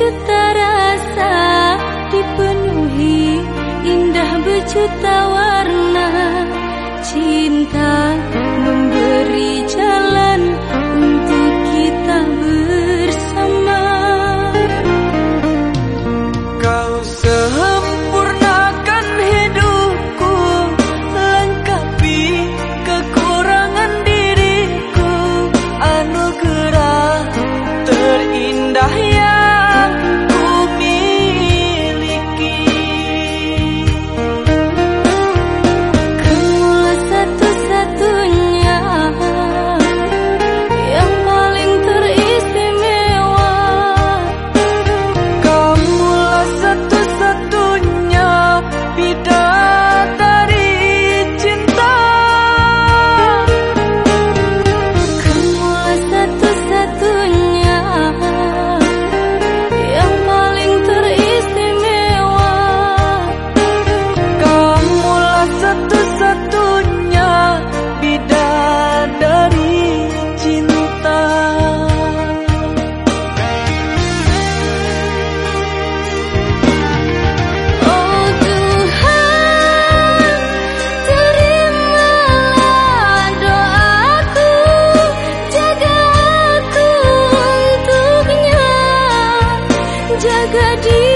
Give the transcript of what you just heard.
berjuta rasa dipenuhi indah berjuta warna cinta memberi jalan. 这个地